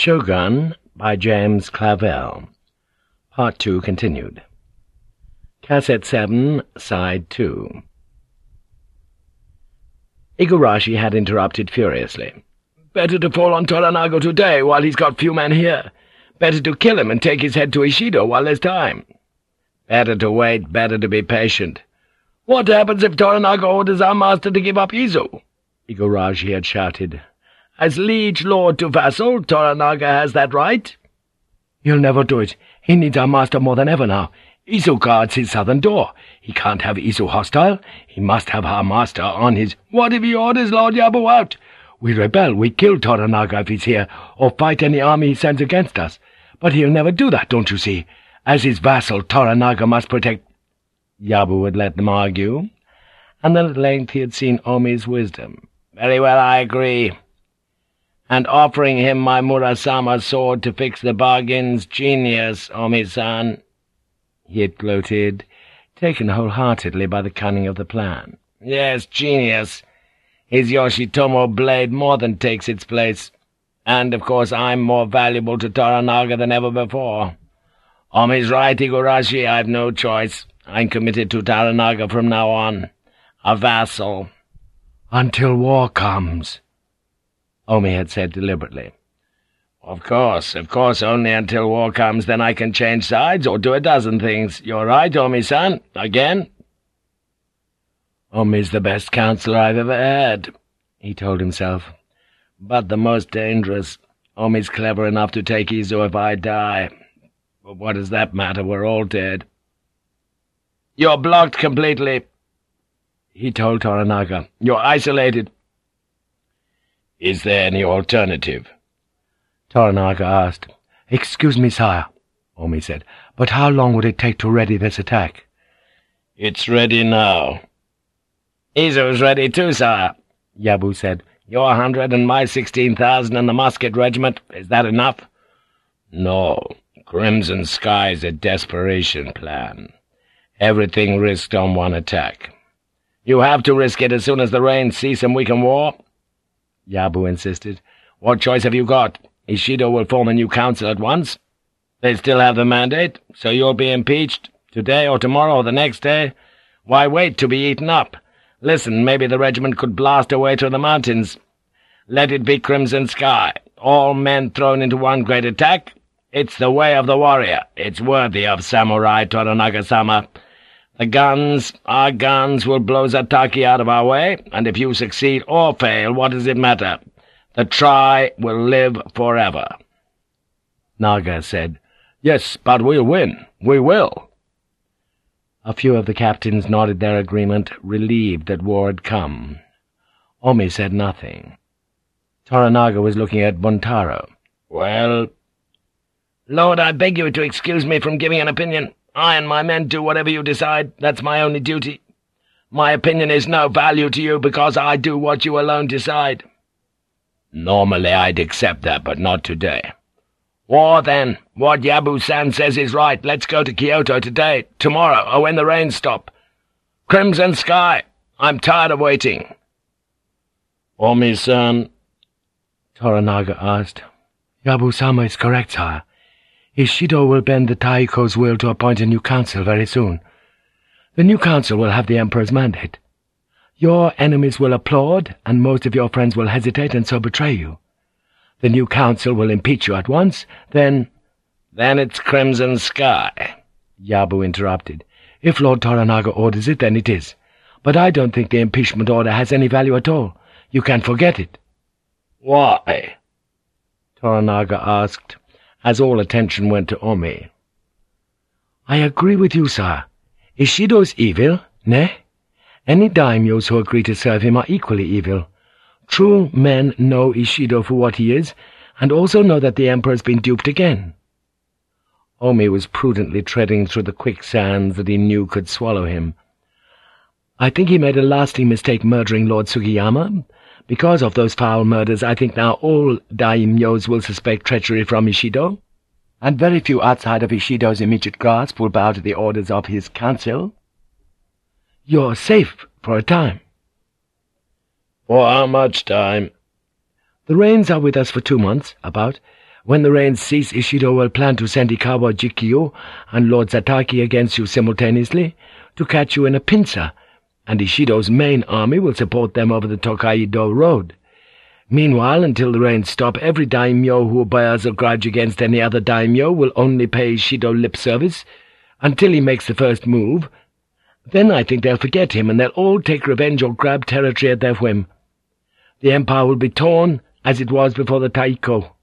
Shogun by James Clavell. Part 2 continued. Cassette 7, Side 2. Igurashi had interrupted furiously. Better to fall on Toranaga today while he's got few men here. Better to kill him and take his head to Ishido while there's time. Better to wait, better to be patient. What happens if Toranaga orders our master to give up Izu? Igurashi had shouted. As liege lord to vassal, Toranaga has that right. He'll never do it. He needs our master more than ever now. Izu guards his southern door. He can't have Izu hostile. He must have our master on his— What if he orders Lord Yabu out? We rebel, we kill Toranaga if he's here, or fight any army he sends against us. But he'll never do that, don't you see? As his vassal, Toranaga must protect— Yabu would let them argue, and then at length he had seen Omi's wisdom. Very well, I agree and offering him my Murasama sword to fix the bargain's genius, Omi-san. He had gloated, taken wholeheartedly by the cunning of the plan. Yes, genius. His Yoshitomo blade more than takes its place, and of course I'm more valuable to Toranaga than ever before. Omi's right, Igurashi, I've no choice. I'm committed to Toranaga from now on. A vassal. Until war comes. Omi had said deliberately. Of course, of course, only until war comes, then I can change sides or do a dozen things. You're right, Omi-san. Again? Omi's the best counselor I've ever had, he told himself. But the most dangerous. Omi's clever enough to take Izu if I die. But what does that matter? We're all dead. You're blocked completely, he told Toranaga. You're isolated. Is there any alternative? Toranaga asked. Excuse me, sire, Omi said, but how long would it take to ready this attack? It's ready now. Izu's ready too, sire, Yabu said. Your hundred and my sixteen thousand and the musket regiment, is that enough? No. Crimson Sky's a desperation plan. Everything risked on one attack. You have to risk it as soon as the rains cease and we can war? Yabu insisted. What choice have you got? Ishido will form a new council at once. They still have the mandate, so you'll be impeached, today or tomorrow or the next day. Why wait to be eaten up? Listen, maybe the regiment could blast away to the mountains. Let it be Crimson Sky. All men thrown into one great attack. It's the way of the warrior. It's worthy of Samurai Toranaga-sama. The guns, our guns, will blow Zataki out of our way, and if you succeed or fail, what does it matter? The try will live forever. Naga said, Yes, but we'll win. We will. A few of the captains nodded their agreement, relieved that war had come. Omi said nothing. Toranaga was looking at Buntaro. Well? Lord, I beg you to excuse me from giving an opinion. I and my men do whatever you decide. That's my only duty. My opinion is no value to you because I do what you alone decide. Normally I'd accept that, but not today. War, then. What Yabu-san says is right. Let's go to Kyoto today, tomorrow, or when the rains stop. Crimson Sky. I'm tired of waiting. Omi-san, Toranaga asked. Yabu-sama is correct, sire. Ishido will bend the Taiko's will to appoint a new council very soon. The new council will have the Emperor's mandate. Your enemies will applaud, and most of your friends will hesitate and so betray you. The new council will impeach you at once, then— Then it's Crimson Sky, Yabu interrupted. If Lord Toranaga orders it, then it is. But I don't think the impeachment order has any value at all. You can forget it. Why? Toranaga asked as all attention went to Omi. I agree with you, sir. Ishido's evil, ne? Any daimyos who agree to serve him are equally evil. True men know Ishido for what he is, and also know that the Emperor's been duped again. Omi was prudently treading through the quicksands that he knew could swallow him. I think he made a lasting mistake murdering Lord Sugiyama, because of those foul murders, I think now all daimyos will suspect treachery from Ishido, and very few outside of Ishido's immediate grasp will bow to the orders of his council. You're safe for a time. For how much time? The rains are with us for two months, about. When the rains cease, Ishido will plan to send Ikawa Jikio and Lord Zataki against you simultaneously to catch you in a pincer, and Ishido's main army will support them over the Tokaido road. Meanwhile, until the rains stop, every daimyo who bears a grudge against any other daimyo will only pay Ishido lip service until he makes the first move. Then I think they'll forget him, and they'll all take revenge or grab territory at their whim. The empire will be torn, as it was before the Taiko.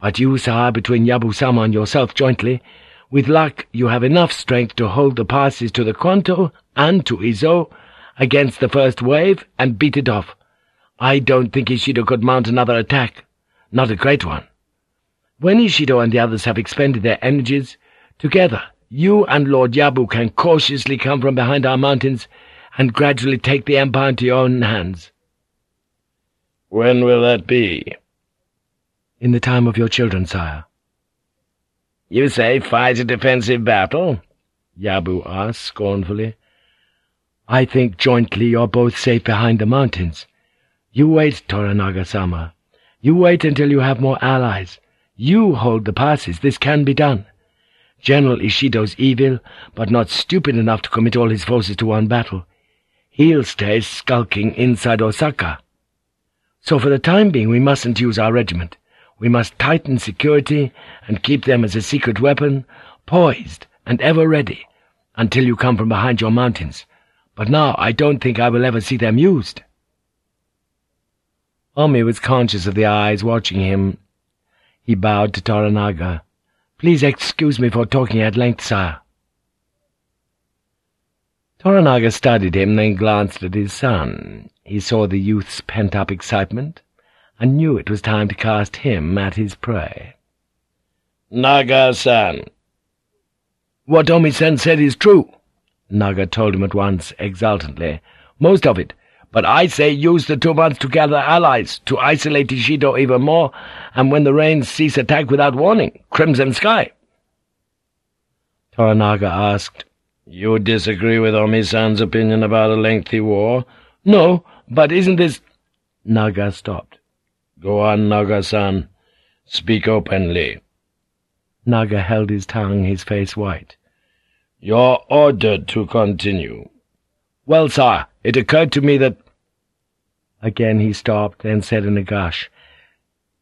But you, sire, between Yabu-sama and yourself jointly, with luck you have enough strength to hold the passes to the Kanto and to Izu against the first wave and beat it off. I don't think Ishido could mount another attack, not a great one. When Ishido and the others have expended their energies, together you and Lord Yabu can cautiously come from behind our mountains and gradually take the empire into your own hands. When will that be? in the time of your children, sire. You say fight a defensive battle? Yabu asked scornfully. I think jointly you're both safe behind the mountains. You wait, Toranaga-sama. You wait until you have more allies. You hold the passes. This can be done. General Ishido's evil, but not stupid enough to commit all his forces to one battle. He'll stay skulking inside Osaka. So for the time being we mustn't use our regiment. We must tighten security and keep them as a secret weapon, poised and ever ready, until you come from behind your mountains. But now I don't think I will ever see them used.' Omi was conscious of the eyes watching him. He bowed to Toranaga. "'Please excuse me for talking at length, sire.' Toranaga studied him, then glanced at his son. He saw the youth's pent-up excitement, and knew it was time to cast him at his prey. Naga-san! What Omi-san said is true, Naga told him at once, exultantly. Most of it. But I say use the two months to gather allies, to isolate Ishido even more, and when the rains cease attack without warning. Crimson Sky. Toranaga asked, You disagree with Omi-san's opinion about a lengthy war? No, but isn't this— Naga stopped. Go on, Naga-san. Speak openly. Naga held his tongue, his face white. You're ordered to continue. Well, sir, it occurred to me that— Again he stopped, then said in a gush,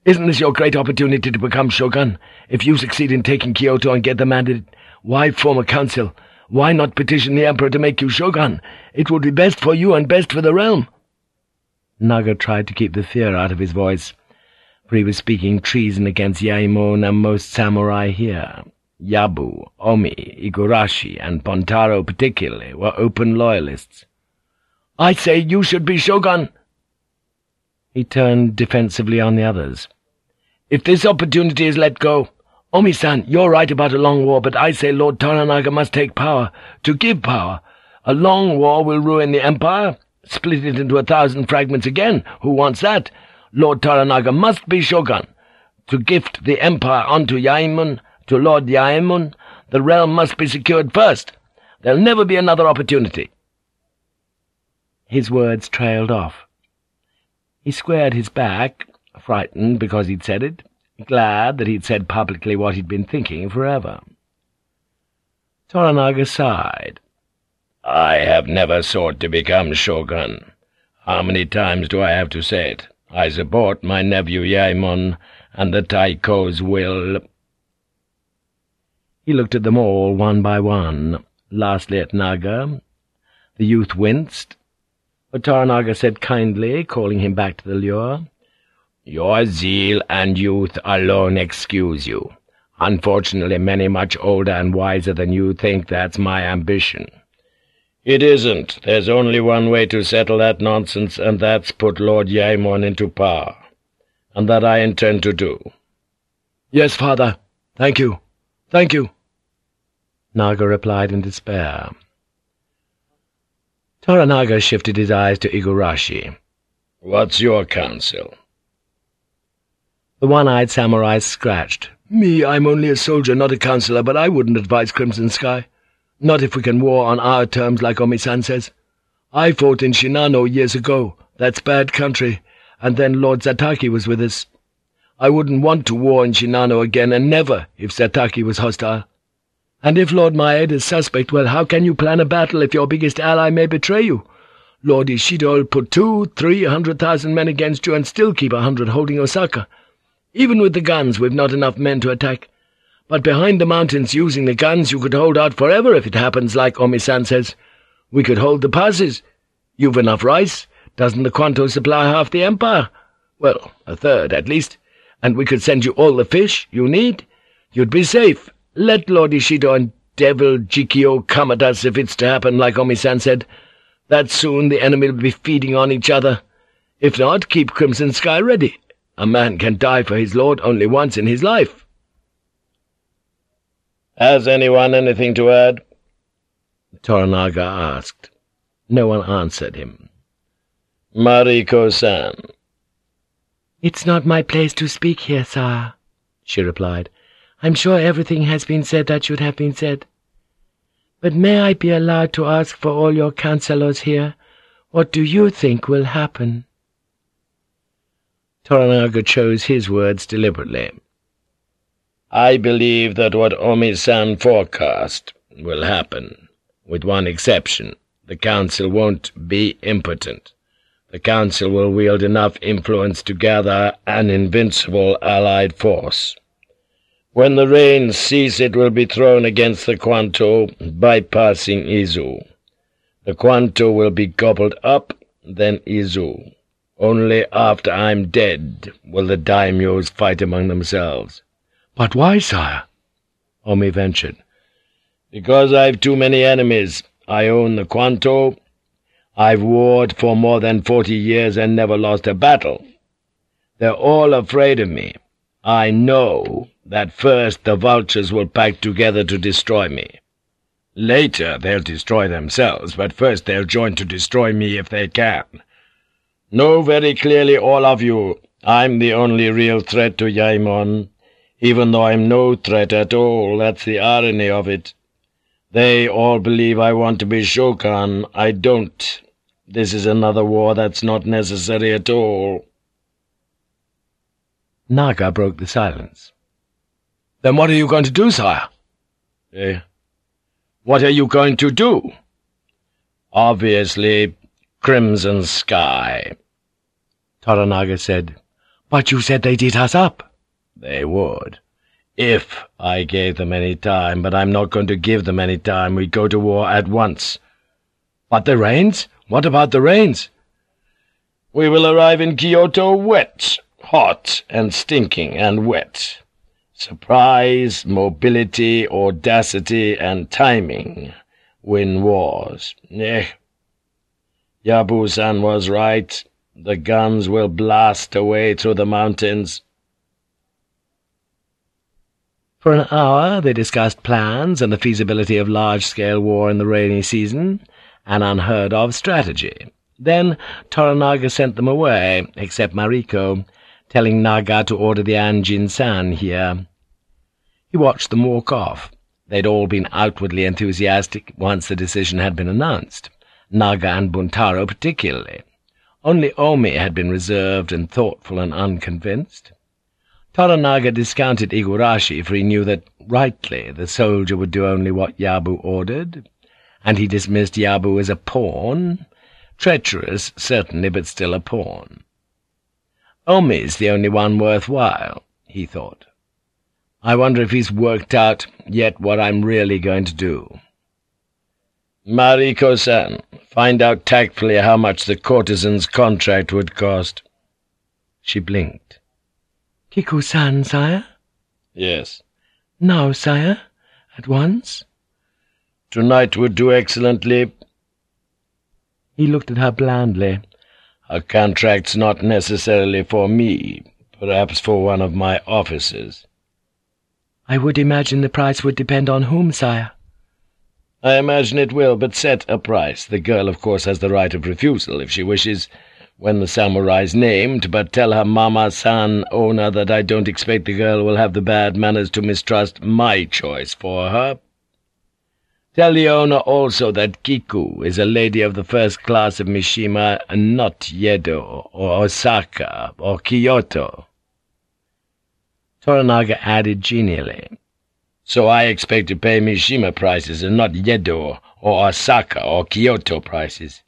Isn't this your great opportunity to become shogun? If you succeed in taking Kyoto and get the mandate, why form a council? Why not petition the emperor to make you shogun? It would be best for you and best for the realm. Naga tried to keep the fear out of his voice, for he was speaking treason against Yaemon and most samurai here. Yabu, Omi, Igurashi, and Buntaro particularly were open loyalists. "'I say you should be shogun!' He turned defensively on the others. "'If this opportunity is let go, Omi-san, you're right about a long war, but I say Lord Toranaga must take power, to give power. A long war will ruin the empire, split it into a thousand fragments again. Who wants that? Lord Toranaga must be shogun. To gift the empire unto Yaemon, to Lord Yaemon, the realm must be secured first. There'll never be another opportunity. His words trailed off. He squared his back, frightened because he'd said it, glad that he'd said publicly what he'd been thinking forever. Toranaga sighed. I have never sought to become shogun. How many times do I have to say it? I support my nephew Yaemon and the Taiko's will. He looked at them all, one by one, lastly at Naga. The youth winced, but Toranaga said kindly, calling him back to the lure, Your zeal and youth alone excuse you. Unfortunately, many much older and wiser than you think that's my ambition. It isn't. There's only one way to settle that nonsense, and that's put Lord Yaemon into power. And that I intend to do. Yes, father. Thank you. Thank you. Naga replied in despair. Toranaga shifted his eyes to Igurashi. What's your counsel? The one-eyed samurai scratched. Me, I'm only a soldier, not a counselor, but I wouldn't advise Crimson Sky. Not if we can war on our terms, like Omi-san says. I fought in Shinano years ago. That's bad country. And then Lord Zataki was with us. I wouldn't want to war in Shinano again, and never, if Zataki was hostile. And if Lord Maeda's suspect, well, how can you plan a battle if your biggest ally may betray you? Lord Ishido will put two, three hundred thousand men against you and still keep a hundred holding Osaka. Even with the guns, we've not enough men to attack. But behind the mountains, using the guns, you could hold out forever if it happens, like Omi-san says. We could hold the passes. You've enough rice. Doesn't the Kwanto supply half the empire? Well, a third, at least and we could send you all the fish you need. You'd be safe. Let Lord Ishido and Devil Jikio come at us if it's to happen, like Omi-san said. That soon the enemy will be feeding on each other. If not, keep Crimson Sky ready. A man can die for his lord only once in his life. Has anyone anything to add? Toranaga asked. No one answered him. Mariko-san, "'It's not my place to speak here, sire,' she replied. "'I'm sure everything has been said that should have been said. But may I be allowed to ask for all your councillors here, what do you think will happen?' Toranaga chose his words deliberately. I believe that what Omi-san forecast will happen, with one exception. The Council won't be impotent. The Council will wield enough influence to gather an invincible allied force. When the rains cease it will be thrown against the Kwanto, bypassing Izu. The Kwanto will be gobbled up, then Izu. Only after I'm dead will the daimyos fight among themselves. But why, sire? Omi ventured. Because I've too many enemies. I own the Kwanto, I've warred for more than forty years and never lost a battle. They're all afraid of me. I know that first the vultures will pack together to destroy me. Later they'll destroy themselves, but first they'll join to destroy me if they can. Know very clearly, all of you, I'm the only real threat to Yaemon, even though I'm no threat at all, that's the irony of it. They all believe I want to be shogun, I don't. This is another war that's not necessary at all. Naga broke the silence. Then what are you going to do, sire? Eh? What are you going to do? Obviously, Crimson Sky. Toranaga said. But you said they'd eat us up. They would. If I gave them any time, but I'm not going to give them any time. We go to war at once. But the rains? What about the rains? We will arrive in Kyoto wet, hot and stinking and wet. Surprise, mobility, audacity, and timing win wars. Eh. Yabu-san was right. The guns will blast away through the mountains. For an hour they discussed plans and the feasibility of large-scale war in the rainy season, an unheard-of strategy. Then Toranaga sent them away, except Mariko, telling Naga to order the Anjin-san here. He watched them walk off. They'd all been outwardly enthusiastic once the decision had been announced, Naga and Buntaro particularly. Only Omi had been reserved and thoughtful and unconvinced. Toranaga discounted Igurashi, for he knew that, rightly, the soldier would do only what Yabu ordered, and he dismissed Yabu as a pawn, treacherous, certainly, but still a pawn. Oh, Omi's the only one worthwhile, he thought. I wonder if he's worked out yet what I'm really going to do. Mariko-san, find out tactfully how much the courtesan's contract would cost. She blinked. Kiku-san, sire? Yes. Now, sire? At once? Tonight would do excellently. He looked at her blandly. A contract's not necessarily for me, perhaps for one of my officers. I would imagine the price would depend on whom, sire? I imagine it will, but set a price. The girl, of course, has the right of refusal, if she wishes, when the samurai's named, but tell her Mama-san owner that I don't expect the girl will have the bad manners to mistrust my choice for her. Tell owner also that Kiku is a lady of the first class of Mishima, and not Yedo, or Osaka, or Kyoto. Toranaga added genially. So I expect to pay Mishima prices and not Yedo or Osaka or Kyoto prices.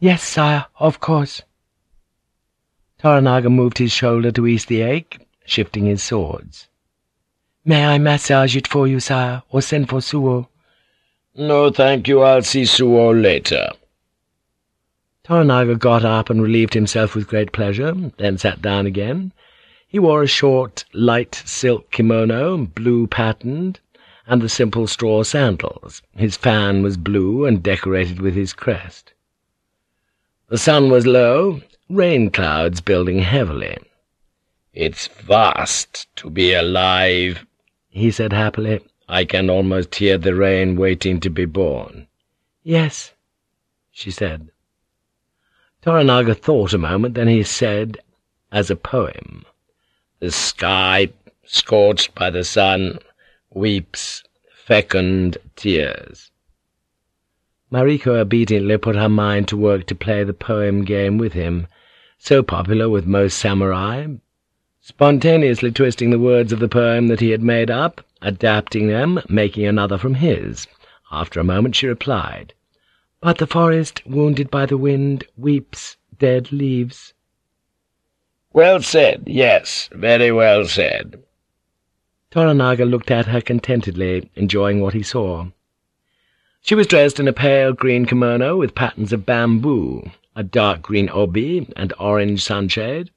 Yes, sire, of course. Toranaga moved his shoulder to ease the ache, shifting his swords. May I massage it for you, sire, or send for Suo? No, thank you, I'll see Suo later. Toranaga got up and relieved himself with great pleasure, then sat down again. He wore a short, light silk kimono, blue-patterned, and the simple straw sandals. His fan was blue and decorated with his crest. The sun was low, rain clouds building heavily. "'It's vast to be alive,' he said happily. "'I can almost hear the rain waiting to be born.' "'Yes,' she said. Toranaga thought a moment, then he said, as a poem, "'The sky, scorched by the sun, weeps fecund tears.' Mariko obediently put her mind to work to play the poem game with him, so popular with most samurai, spontaneously twisting the words of the poem that he had made up, adapting them, making another from his. After a moment she replied, "'But the forest, wounded by the wind, weeps dead leaves.' "'Well said, yes, very well said.' Toranaga looked at her contentedly, enjoying what he saw. She was dressed in a pale green kimono with patterns of bamboo, a dark green obi, and orange sunshade.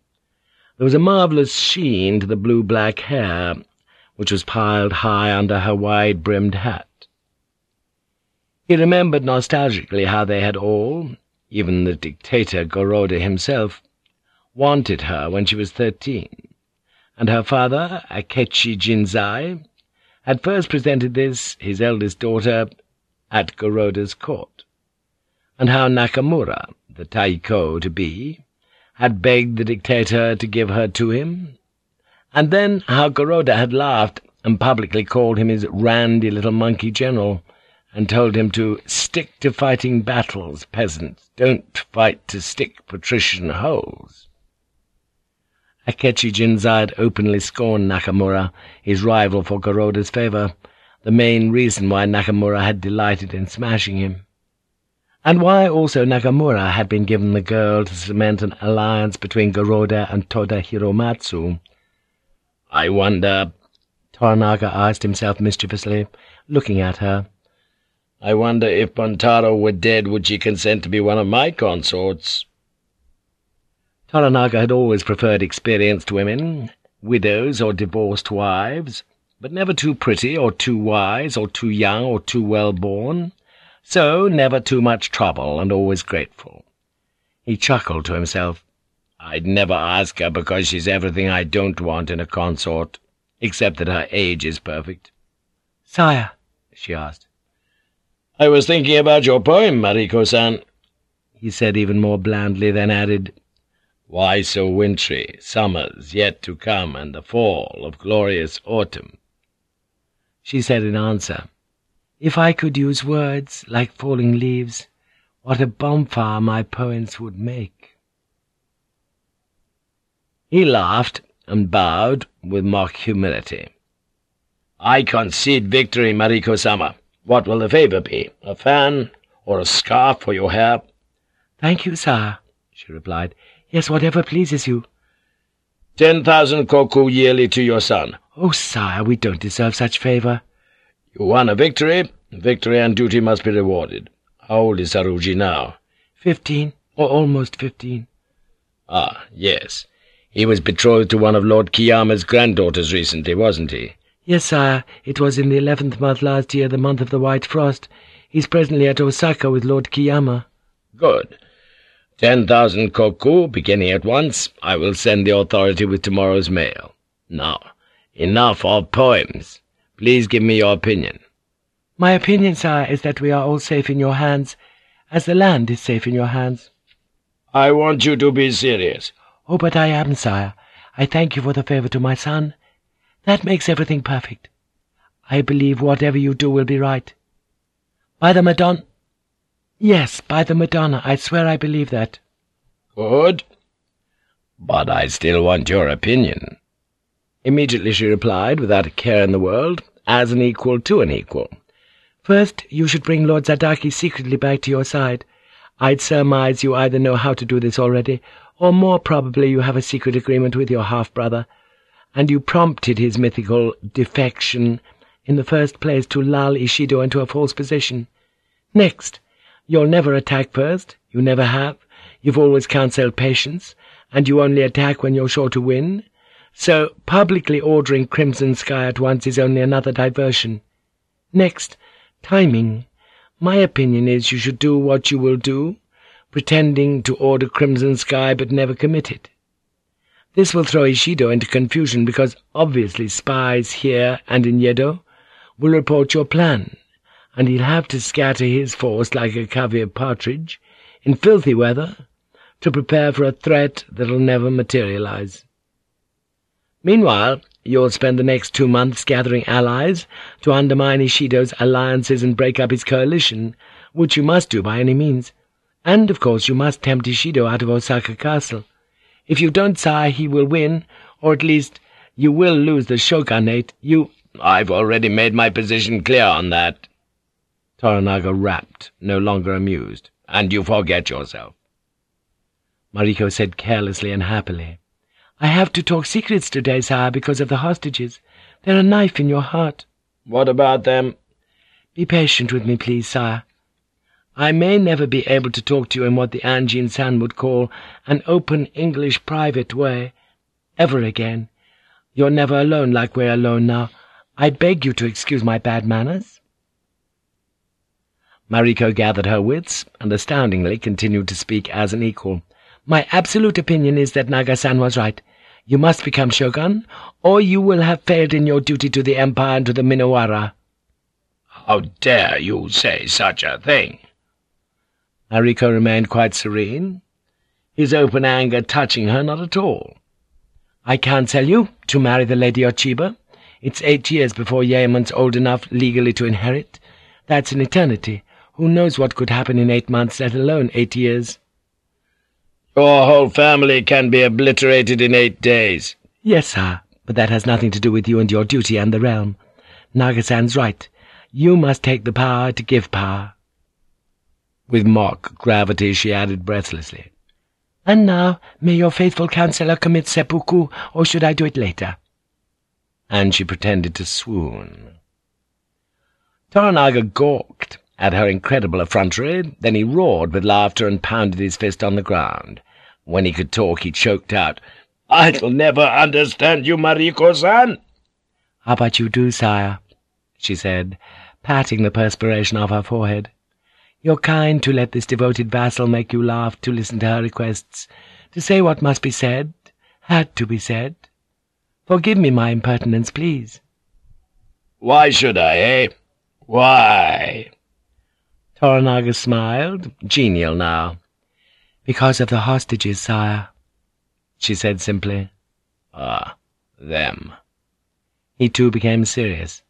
There was a marvellous sheen to the blue-black hair, which was piled high under her wide-brimmed hat. He remembered nostalgically how they had all, even the dictator Goroda himself, wanted her when she was thirteen, and her father, Akechi Jinzai, had first presented this, his eldest daughter, at Goroda's court, and how Nakamura, the Taiko to be, had begged the dictator to give her to him, and then how Goroda had laughed and publicly called him his randy little monkey general, and told him to stick to fighting battles, peasants, don't fight to stick patrician holes. Akechi Jinzai openly scorned Nakamura, his rival for Goroda's favor, the main reason why Nakamura had delighted in smashing him, and why also Nakamura had been given the girl to cement an alliance between Goroda and Toda Hiromatsu. "'I wonder,' Toranaga asked himself mischievously, looking at her. "'I wonder if Buntaro were dead would she consent to be one of my consorts?' Toranaga had always preferred experienced women, widows or divorced wives, but never too pretty or too wise or too young or too well-born, so never too much trouble and always grateful. He chuckled to himself. I'd never ask her because she's everything I don't want in a consort, except that her age is perfect. "'Sire,' she asked. "'I was thinking about your poem, Mariko-san,' he said even more blandly, then added, "'Why so wintry, summers yet to come, and the fall of glorious autumn?' She said in answer, If I could use words like falling leaves, what a bonfire my poems would make. He laughed and bowed with mock humility. I concede victory, Mariko-sama. What will the favor be? A fan or a scarf for your hair? Thank you, sir, she replied. Yes, whatever pleases you. Ten thousand koku yearly to your son. Oh, sire, we don't deserve such favour. You won a victory. Victory and duty must be rewarded. How old is Saruji now? Fifteen, or almost fifteen. Ah, yes. He was betrothed to one of Lord Kiyama's granddaughters recently, wasn't he? Yes, sire. It was in the eleventh month last year, the month of the White Frost. He's presently at Osaka with Lord Kiyama. Good. Ten thousand koku, beginning at once. I will send the authority with tomorrow's mail. Now, Enough of poems. Please give me your opinion. My opinion, sire, is that we are all safe in your hands, as the land is safe in your hands. I want you to be serious. Oh, but I am, sire. I thank you for the favour to my son. That makes everything perfect. I believe whatever you do will be right. By the Madonna... Yes, by the Madonna, I swear I believe that. Good. But I still want your opinion. Immediately she replied, without a care in the world, as an equal to an equal. First, you should bring Lord Zataki secretly back to your side. I'd surmise you either know how to do this already, or more probably you have a secret agreement with your half-brother, and you prompted his mythical defection in the first place to lull Ishido into a false position. Next, you'll never attack first, you never have, you've always counselled patience, and you only attack when you're sure to win, so publicly ordering Crimson Sky at once is only another diversion. Next, timing. My opinion is you should do what you will do, pretending to order Crimson Sky but never commit it. This will throw Ishido into confusion because obviously spies here and in Yedo will report your plan, and he'll have to scatter his force like a of partridge, in filthy weather, to prepare for a threat that'll never materialize. Meanwhile, you'll spend the next two months gathering allies to undermine Ishido's alliances and break up his coalition, which you must do by any means. And, of course, you must tempt Ishido out of Osaka Castle. If you don't, sire, he will win, or at least you will lose the shogunate. You— I've already made my position clear on that. Toranaga rapped, no longer amused. And you forget yourself. Mariko said carelessly and happily. I have to talk secrets today, sire, because of the hostages. They're a knife in your heart. What about them? Be patient with me, please, sire. I may never be able to talk to you in what the Anjin-san would call an open English private way, ever again. You're never alone like we're alone now. I beg you to excuse my bad manners.' Mariko gathered her wits, and astoundingly continued to speak as an equal. My absolute opinion is that Naga-san was right. You must become shogun, or you will have failed in your duty to the Empire and to the Minowara.' How dare you say such a thing? Mariko remained quite serene, his open anger touching her not at all. I can't tell you to marry the Lady Ochiba. It's eight years before Yaemon's old enough legally to inherit. That's an eternity. Who knows what could happen in eight months, let alone eight years? Your whole family can be obliterated in eight days. Yes, sir, but that has nothing to do with you and your duty and the realm. Naga-san's right. You must take the power to give power. With mock gravity she added breathlessly, And now, may your faithful counselor commit seppuku, or should I do it later?' And she pretended to swoon. Toranaga gawked at her incredible effrontery, then he roared with laughter and pounded his fist on the ground. When he could talk, he choked out, "I'll never understand you, Mariko-san!' "'How about you do, sire?' she said, patting the perspiration off her forehead. You're kind to let this devoted vassal make you laugh, to listen to her requests, to say what must be said, had to be said. Forgive me my impertinence, please.' "'Why should I, eh? Why?' Toranaga smiled, genial now. "'Because of the hostages, sire,' she said simply. "'Ah, them.' He too became serious.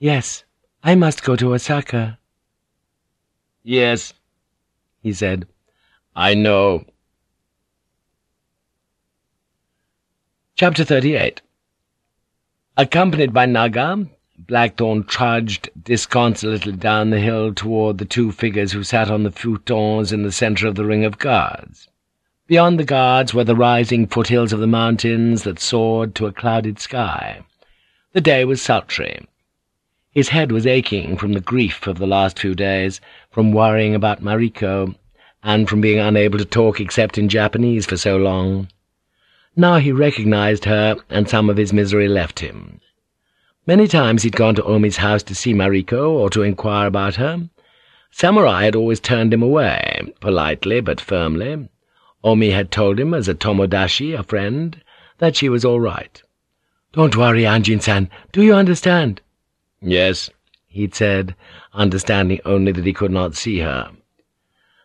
"'Yes, I must go to Osaka.' "'Yes,' he said. "'I know.' Chapter 38 Accompanied by Naga, Blackthorne trudged disconsolately down the hill toward the two figures who sat on the futons in the centre of the ring of guards. Beyond the guards were the rising foothills of the mountains that soared to a clouded sky. The day was sultry. His head was aching from the grief of the last few days, from worrying about Mariko, and from being unable to talk except in Japanese for so long. Now he recognized her, and some of his misery left him. Many times he'd gone to Omi's house to see Mariko or to inquire about her. Samurai had always turned him away, politely but firmly. Omi had told him, as a tomodachi, a friend, that she was all right. "'Don't worry, Anjin-san. Do you understand?' "'Yes,' he'd said, understanding only that he could not see her.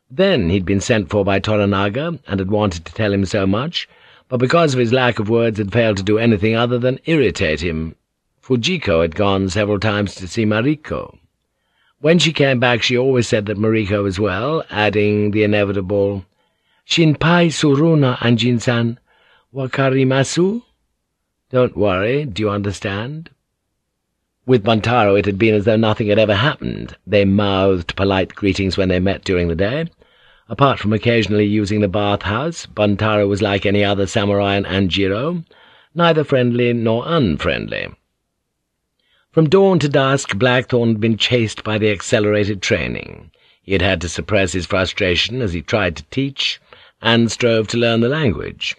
Then he'd been sent for by Toranaga, and had wanted to tell him so much, but because of his lack of words had failed to do anything other than irritate him. Fujiko had gone several times to see Mariko. When she came back she always said that Mariko was well, adding the inevitable, Shinpai suruna, Anjin-san. Wakarimasu? Don't worry, do you understand? With Buntaro it had been as though nothing had ever happened. They mouthed polite greetings when they met during the day. Apart from occasionally using the bathhouse, Buntaro was like any other samurai in Anjiro, neither friendly nor unfriendly. From dawn to dusk, Blackthorne had been chased by the accelerated training. He had had to suppress his frustration as he tried to teach, and strove to learn the language.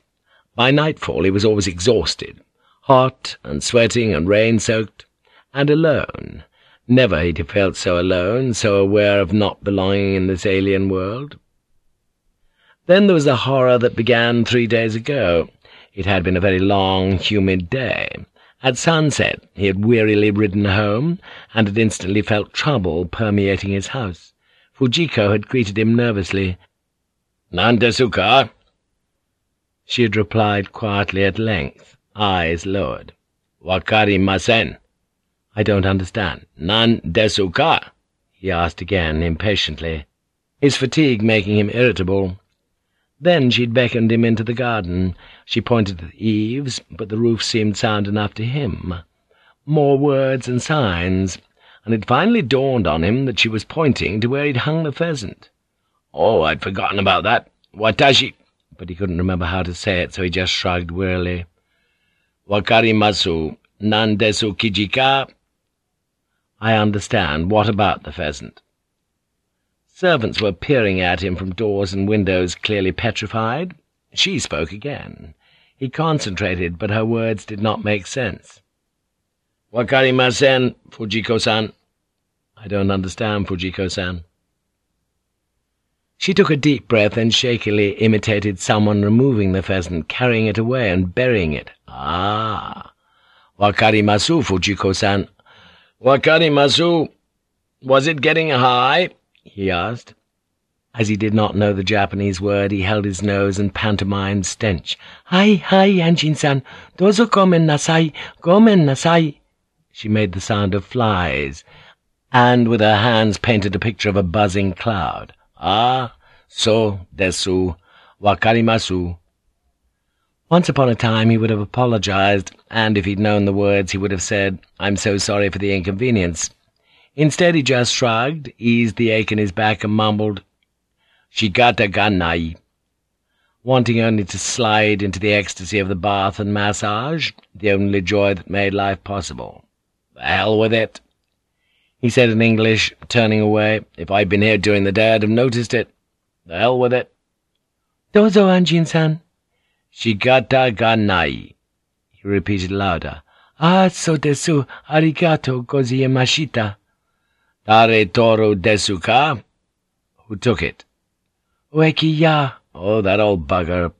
By nightfall he was always exhausted, hot and sweating and rain-soaked, and alone. Never had he felt so alone, so aware of not belonging in this alien world. Then there was the horror that began three days ago. It had been a very long, humid day. At sunset he had wearily ridden home, and had instantly felt trouble permeating his house. Fujiko had greeted him nervously. "Nan desu She had replied quietly at length, eyes lowered. Wakari Wakarimasen. I don't understand. Nan desu ka? he asked again, impatiently, his fatigue making him irritable. Then she'd beckoned him into the garden. She pointed to the eaves, but the roof seemed sound enough to him. More words and signs, and it finally dawned on him that she was pointing to where he'd hung the pheasant. Oh, I'd forgotten about that. Watashi... But he couldn't remember how to say it, so he just shrugged wearily. Wakarimasu, nandesu kijika? I understand. What about the pheasant? Servants were peering at him from doors and windows, clearly petrified. She spoke again. He concentrated, but her words did not make sense. Wakarimasen, Fujiko-san. I don't understand, Fujiko-san. She took a deep breath and shakily imitated someone removing the pheasant, carrying it away and burying it. Ah! Wakarimasu, Fujiko-san. Wakarimasu. Was it getting high? he asked. As he did not know the Japanese word, he held his nose and pantomimed stench. Hi, hi, Anjin-san. Dozo gomen nasai, gomen nasai. She made the sound of flies, and with her hands painted a picture of a buzzing cloud. Ah, so desu, wakarimasu. Once upon a time he would have apologized, and if he'd known the words he would have said, I'm so sorry for the inconvenience. Instead he just shrugged, eased the ache in his back, and mumbled, Shigata ga nai, wanting only to slide into the ecstasy of the bath and massage, the only joy that made life possible. The hell with it, he said in English, turning away. If I'd been here during the day, I'd have noticed it. The hell with it. Dozo, Anjin-san. Shigata ganai, he repeated louder. Ah, so desu, arigato gozaimashita. Tare Toru Desuka? Who took it? Uekiya. Oh, that old bugger.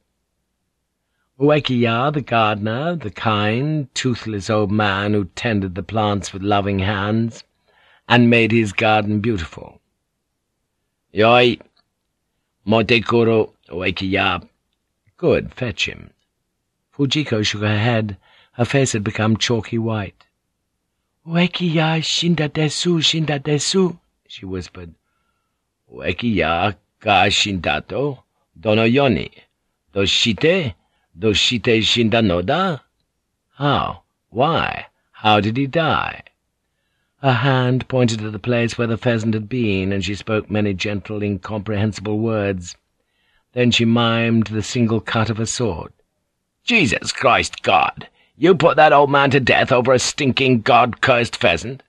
Uekiya, the gardener, the kind, toothless old man who tended the plants with loving hands, and made his garden beautiful. Yoi. Motekuro Uekiya. Good, fetch him. Fujiko shook her head. Her face had become chalky white. Uekiya shinda desu, shinda desu, she whispered. Uekiya ka shindato, dono yoni, doshite, doshite shinda noda? How? Why? How did he die? Her hand pointed to the place where the pheasant had been, and she spoke many gentle, incomprehensible words. Then she mimed the single cut of a sword. Jesus Christ, God! You put that old man to death over a stinking God-cursed pheasant?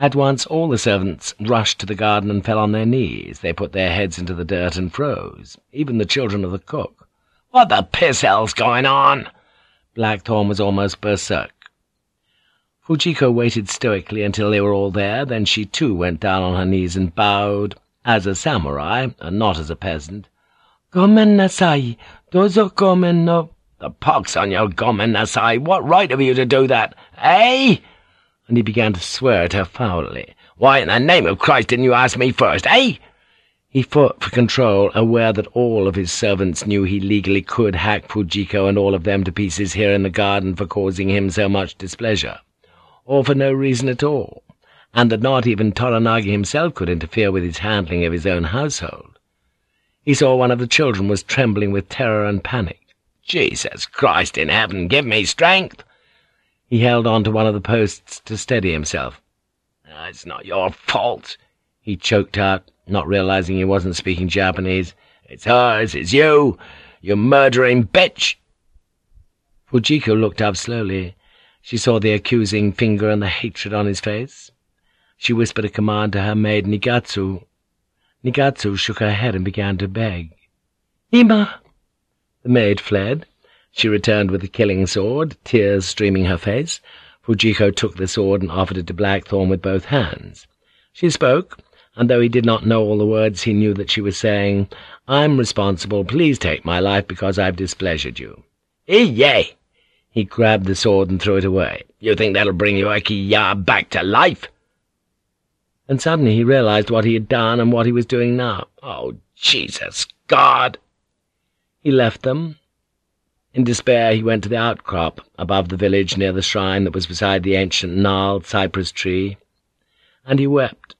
At once all the servants rushed to the garden and fell on their knees. They put their heads into the dirt and froze, even the children of the cook. What the piss hell's going on? Blackthorne was almost berserk. Fujiko waited stoically until they were all there, then she too went down on her knees and bowed, as a samurai, and not as a peasant. Gomen nasai, dozo gomen no... The pox on your gomen nasai, what right have you to do that, eh? And he began to swear at her foully. Why in the name of Christ didn't you ask me first, eh? He fought for control, aware that all of his servants knew he legally could hack Fujiko and all of them to pieces here in the garden for causing him so much displeasure, or for no reason at all, and that not even Toranaga himself could interfere with his handling of his own household. He saw one of the children was trembling with terror and panic. Jesus Christ in heaven, give me strength! He held on to one of the posts to steady himself. Ah, it's not your fault, he choked out, not realizing he wasn't speaking Japanese. It's hers, it's you, you murdering bitch! Fujiko looked up slowly. She saw the accusing finger and the hatred on his face. She whispered a command to her maid Nigatsu. Nigatsu shook her head and began to beg. Ima! The maid fled. She returned with the killing sword, tears streaming her face. Fujiko took the sword and offered it to Blackthorne with both hands. She spoke, and though he did not know all the words, he knew that she was saying, I'm responsible, please take my life because I've displeasured you. Iye! He grabbed the sword and threw it away. You think that'll bring Ya back to life? And suddenly he realized what he had done and what he was doing now. Oh, Jesus God! He left them. In despair he went to the outcrop above the village near the shrine that was beside the ancient gnarled cypress tree, and he wept.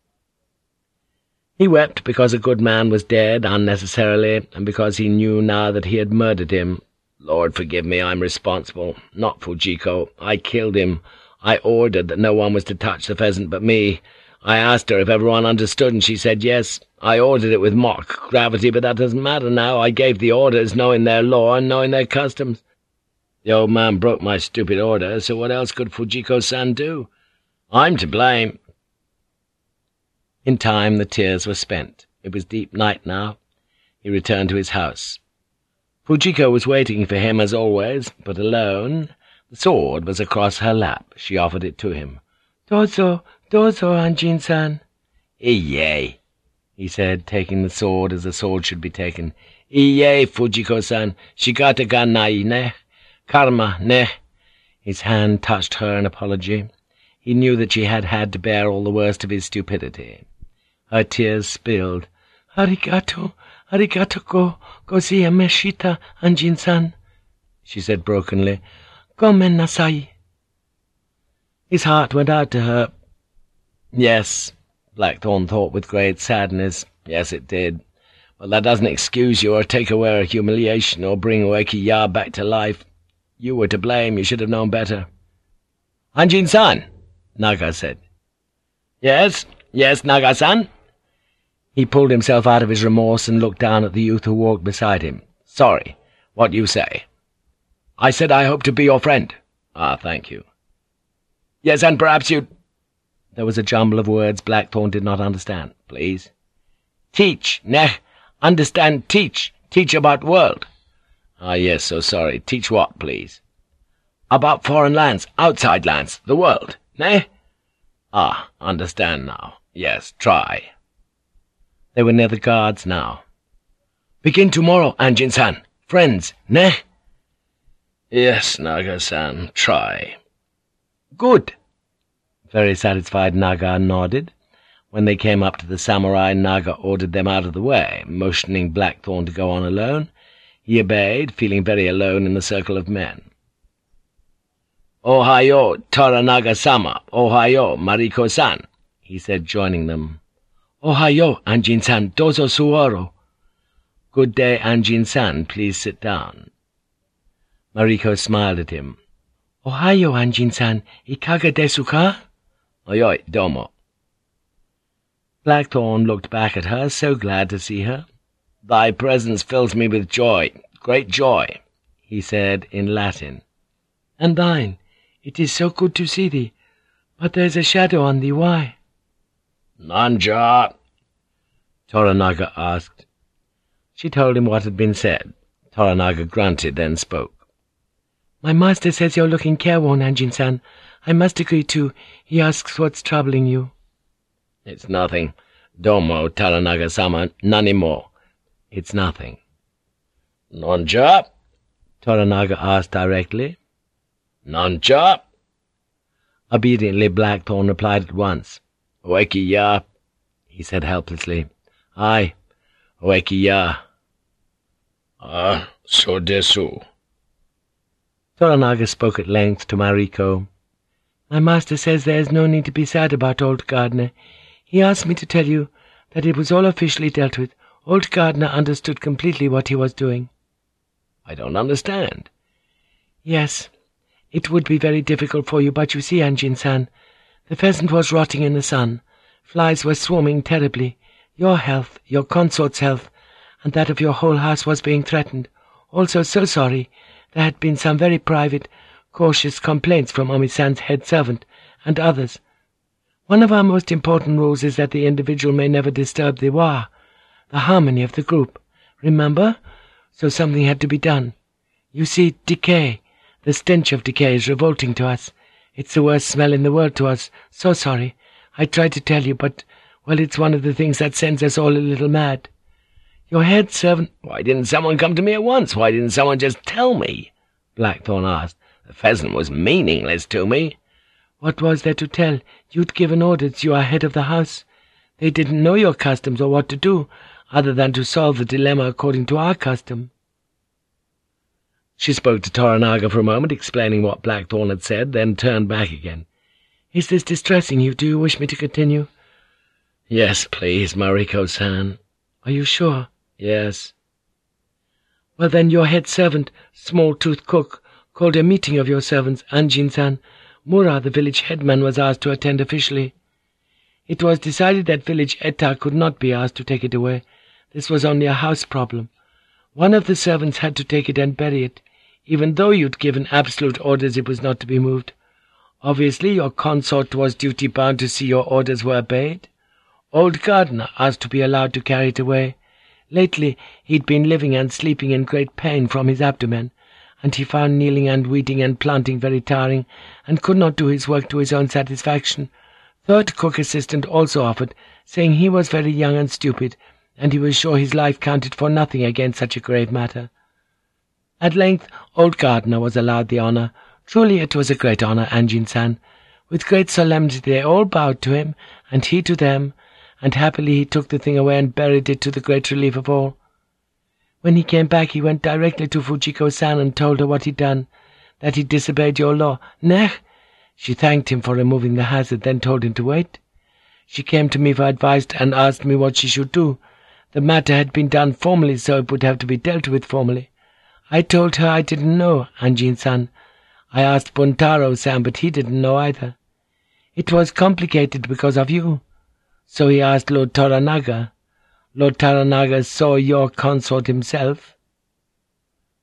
He wept because a good man was dead unnecessarily, and because he knew now that he had murdered him. Lord, forgive me, I'm responsible. Not Fujiko. I killed him. I ordered that no one was to touch the pheasant but me. I asked her if everyone understood, and she said yes. I ordered it with mock gravity, but that doesn't matter now. I gave the orders, knowing their law and knowing their customs. The old man broke my stupid order, so what else could Fujiko-san do? I'm to blame. In time the tears were spent. It was deep night now. He returned to his house. Fujiko was waiting for him as always, but alone. The sword was across her lap. She offered it to him. Dozo, dozo, Anjin-san. Iye, he said, taking the sword as a sword should be taken. Iye, Fujiko-san, shigata ga nai ne? Karma, ne? His hand touched her in apology. He knew that she had had to bear all the worst of his stupidity. Her tears spilled. Arigato, arigato go, gozia meshita, Anjin-san, she said brokenly. Gomen nasai. His heart went out to her. Yes, Blackthorne thought with great sadness. Yes, it did. But that doesn't excuse you or take away her humiliation or bring Ueki-ya back to life. You were to blame. You should have known better. Anjin-san, Naga said. Yes, yes, Naga-san. He pulled himself out of his remorse and looked down at the youth who walked beside him. Sorry, what you say? I said I hope to be your friend. Ah, thank you. Yes, and perhaps you'd... There was a jumble of words Blackthorne did not understand. Please? Teach, neh, understand, teach, teach about world. Ah, yes, so sorry. Teach what, please? About foreign lands, outside lands, the world, neh? Ah, understand now. Yes, try. They were near the guards now. Begin tomorrow, Anjin-san. Friends, neh? Yes, Naga-san, try. Good. Very satisfied Naga nodded. When they came up to the samurai, Naga ordered them out of the way, motioning Blackthorne to go on alone. He obeyed, feeling very alone in the circle of men. Ohayo, Toranaga-sama. Ohayo, Mariko-san, he said, joining them. Ohayo, Anjin-san, dozo suoro. Good day, Anjin-san, please sit down. Mariko smiled at him. Ohayo, Anjin-san, ikaga desu ka? Oyoi, domo. Blackthorne looked back at her, so glad to see her. Thy presence fills me with joy, great joy, he said in Latin. And thine. It is so good to see thee. But there's a shadow on thee, why? Nanja? Toranaga asked. She told him what had been said. Toranaga grunted, then spoke. My master says you're looking careworn, Anjin-san. I must agree, too. He asks what's troubling you. It's nothing. Domo, Toranaga-sama, nani more. It's nothing. Nanja? Toranaga asked directly. Nanja? Obediently, Blackthorne replied at once. Ueki-ya, he said helplessly. Aye, Ueki-ya. Ah, so desu. Toranaga spoke at length to Mariko. My master says there is no need to be sad about old Gardner. He asked me to tell you that it was all officially dealt with. Old Gardner understood completely what he was doing. I don't understand. Yes, it would be very difficult for you, but you see, Anjin-san, the pheasant was rotting in the sun. Flies were swarming terribly. Your health, your consort's health, and that of your whole house was being threatened. Also so sorry. There had been some very private, cautious complaints from Omi-san's head servant, and others. One of our most important rules is that the individual may never disturb the wa, the harmony of the group. Remember? So something had to be done. You see, decay, the stench of decay is revolting to us. It's the worst smell in the world to us. So sorry. I tried to tell you, but, well, it's one of the things that sends us all a little mad. Your head servant— Why didn't someone come to me at once? Why didn't someone just tell me? Blackthorne asked. The pheasant was meaningless to me. What was there to tell? You'd given orders. You are head of the house. They didn't know your customs or what to do, other than to solve the dilemma according to our custom. She spoke to Toranaga for a moment, explaining what Blackthorne had said, then turned back again. Is this distressing you? Do you wish me to continue? Yes, please, Mariko-san. Are you sure? Yes. Well, then, your head servant, Small-Tooth Cook, called a meeting of your servants, Anjin-san. Mura, the village headman, was asked to attend officially. It was decided that village Eta could not be asked to take it away. This was only a house problem. One of the servants had to take it and bury it even though you'd given absolute orders it was not to be moved. Obviously your consort was duty-bound to see your orders were obeyed. Old Gardner asked to be allowed to carry it away. Lately he'd been living and sleeping in great pain from his abdomen, and he found kneeling and weeding and planting very tiring, and could not do his work to his own satisfaction. Third cook assistant also offered, saying he was very young and stupid, and he was sure his life counted for nothing against such a grave matter. At length old Gardner was allowed the honour. Truly it was a great honour, Anjin-san. With great solemnity they all bowed to him, and he to them, and happily he took the thing away and buried it to the great relief of all. When he came back he went directly to Fujiko-san and told her what he'd done, that he disobeyed your law. Neh! She thanked him for removing the hazard, then told him to wait. She came to me for advice and asked me what she should do. The matter had been done formally, so it would have to be dealt with formally. I told her I didn't know, Anjin-san. I asked Buntaro-san, but he didn't know either. It was complicated because of you. So he asked Lord Toranaga. Lord Toranaga saw your consort himself.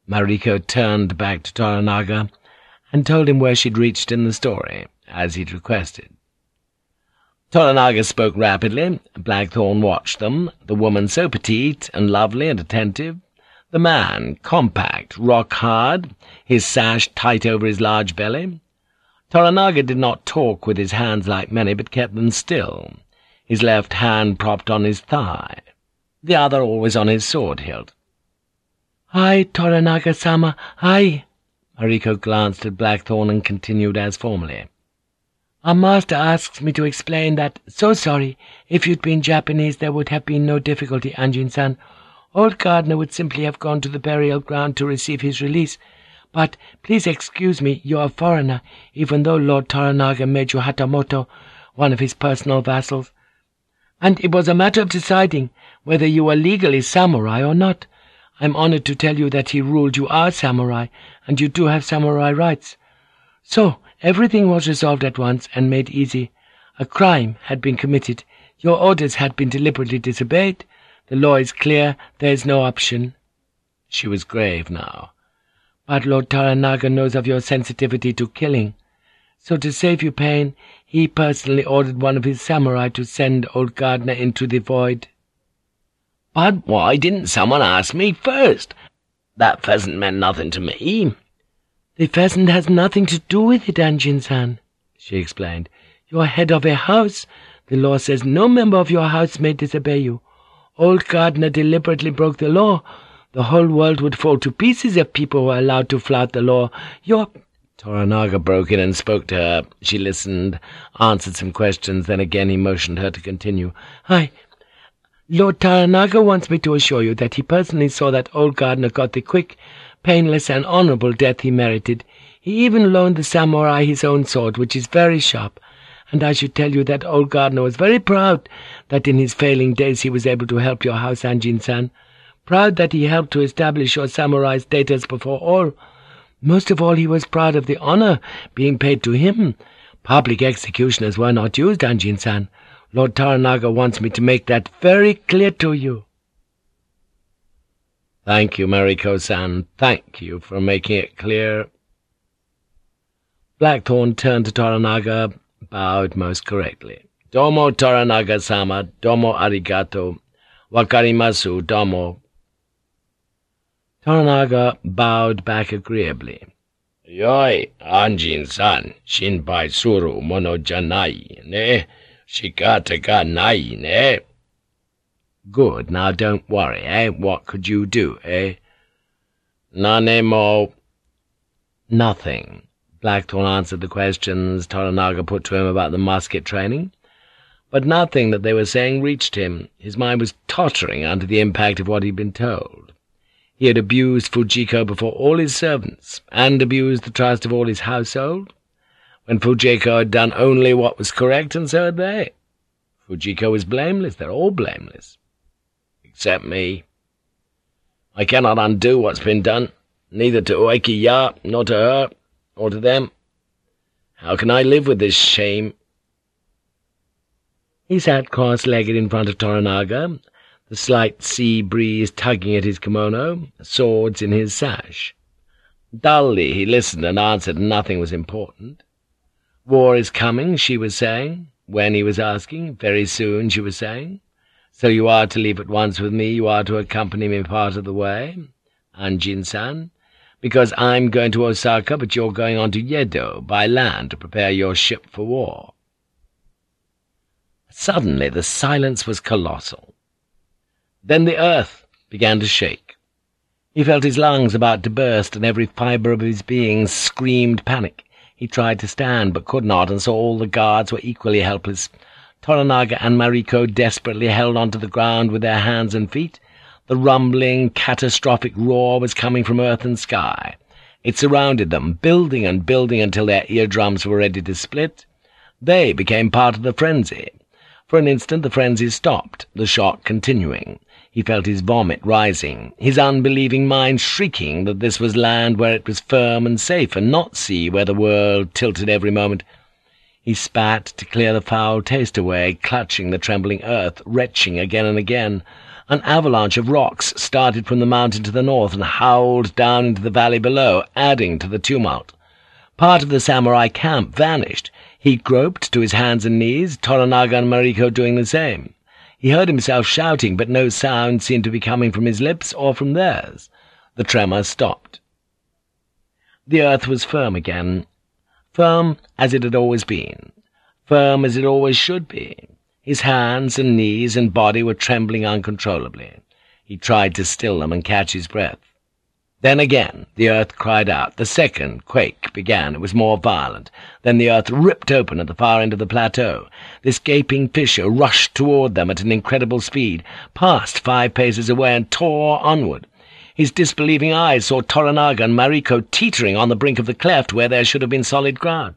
Mariko turned back to Toranaga and told him where she'd reached in the story, as he'd requested. Toranaga spoke rapidly. Blackthorne watched them, the woman so petite and lovely and attentive, the man, compact, rock-hard, his sash tight over his large belly. Toranaga did not talk with his hands like many, but kept them still, his left hand propped on his thigh, the other always on his sword hilt. "Hi, Toranaga-sama, hi!" Mariko glanced at Blackthorne and continued as formerly. Our master asks me to explain that, so sorry, if you'd been Japanese there would have been no difficulty, Anjin-san, Old Gardner would simply have gone to the burial ground to receive his release. But please excuse me, you're a foreigner, even though Lord Toranaga made you Hatamoto, one of his personal vassals. And it was a matter of deciding whether you were legally samurai or not. I'm honored to tell you that he ruled you are samurai, and you do have samurai rights. So, everything was resolved at once and made easy. A crime had been committed. Your orders had been deliberately disobeyed. The law is clear, there is no option. She was grave now. But Lord Toranaga knows of your sensitivity to killing. So to save you pain, he personally ordered one of his samurai to send old Gardner into the void. But why didn't someone ask me first? That pheasant meant nothing to me. The pheasant has nothing to do with it, Anjin-san, she explained. You are head of a house. The law says no member of your house may disobey you. Old Gardner deliberately broke the law. The whole world would fall to pieces if people were allowed to flout the law. Your Toranaga broke in and spoke to her. She listened, answered some questions, then again he motioned her to continue. Hi. Lord Toranaga wants me to assure you that he personally saw that old gardener got the quick, painless, and honorable death he merited. He even loaned the samurai his own sword, which is very sharp, and I should tell you that old gardener was very proud that in his failing days he was able to help your house, Anjin-san. proud that he helped to establish your samurai status before all. Most of all, he was proud of the honor being paid to him. Public executioners were not used, Anjin-san. Lord Toranaga wants me to make that very clear to you. Thank you, Mariko-san. Thank you for making it clear. Blackthorne turned to Toranaga, bowed most correctly. Domo Toranaga-sama, domo arigato. Wakarimasu, domo. Toranaga bowed back agreeably. Yoi, Anjin-san, shinpai suru mono janai, ne? Shikata ga nai, ne? Good, now don't worry, eh? What could you do, eh? Nane mo. Nothing. Blackthorne answered the questions Toranaga put to him about the musket training. But nothing that they were saying reached him. His mind was tottering under the impact of what he'd been told. He had abused Fujiko before all his servants, and abused the trust of all his household, when Fujiko had done only what was correct, and so had they. Fujiko was blameless, they're all blameless. Except me. I cannot undo what's been done, neither to Ueki Ya, nor to her, or to them. How can I live with this shame? He sat cross-legged in front of Toranaga, the slight sea breeze tugging at his kimono, swords in his sash. Dully he listened and answered nothing was important. War is coming, she was saying. When he was asking, very soon, she was saying. So you are to leave at once with me, you are to accompany me part of the way, Anjin-san, because I'm going to Osaka, but you're going on to Yedo by land to prepare your ship for war. Suddenly the silence was colossal. Then the earth began to shake. He felt his lungs about to burst, and every fibre of his being screamed panic. He tried to stand, but could not, and saw all the guards were equally helpless. Toranaga and Mariko desperately held on to the ground with their hands and feet. The rumbling, catastrophic roar was coming from earth and sky. It surrounded them, building and building until their eardrums were ready to split. They became part of the frenzy. For an instant the frenzy stopped, the shock continuing. He felt his vomit rising, his unbelieving mind shrieking that this was land where it was firm and safe, and not sea where the world tilted every moment. He spat to clear the foul taste away, clutching the trembling earth, retching again and again. An avalanche of rocks started from the mountain to the north and howled down into the valley below, adding to the tumult. Part of the samurai camp vanished. He groped to his hands and knees, Toranaga and Mariko doing the same. He heard himself shouting, but no sound seemed to be coming from his lips or from theirs. The tremor stopped. The earth was firm again, firm as it had always been, firm as it always should be. His hands and knees and body were trembling uncontrollably. He tried to still them and catch his breath. Then again the earth cried out. The second quake began. It was more violent. Then the earth ripped open at the far end of the plateau. This gaping fissure rushed toward them at an incredible speed, passed five paces away, and tore onward. His disbelieving eyes saw Toranaga and Mariko teetering on the brink of the cleft where there should have been solid ground.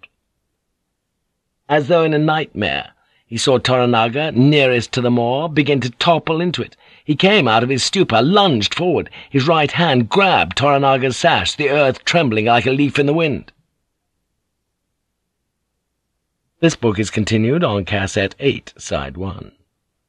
As though in a nightmare, he saw Toranaga, nearest to the moor, begin to topple into it. He came out of his stupor, lunged forward. His right hand grabbed Toranaga's sash, the earth trembling like a leaf in the wind. This book is continued on Cassette 8, Side 1.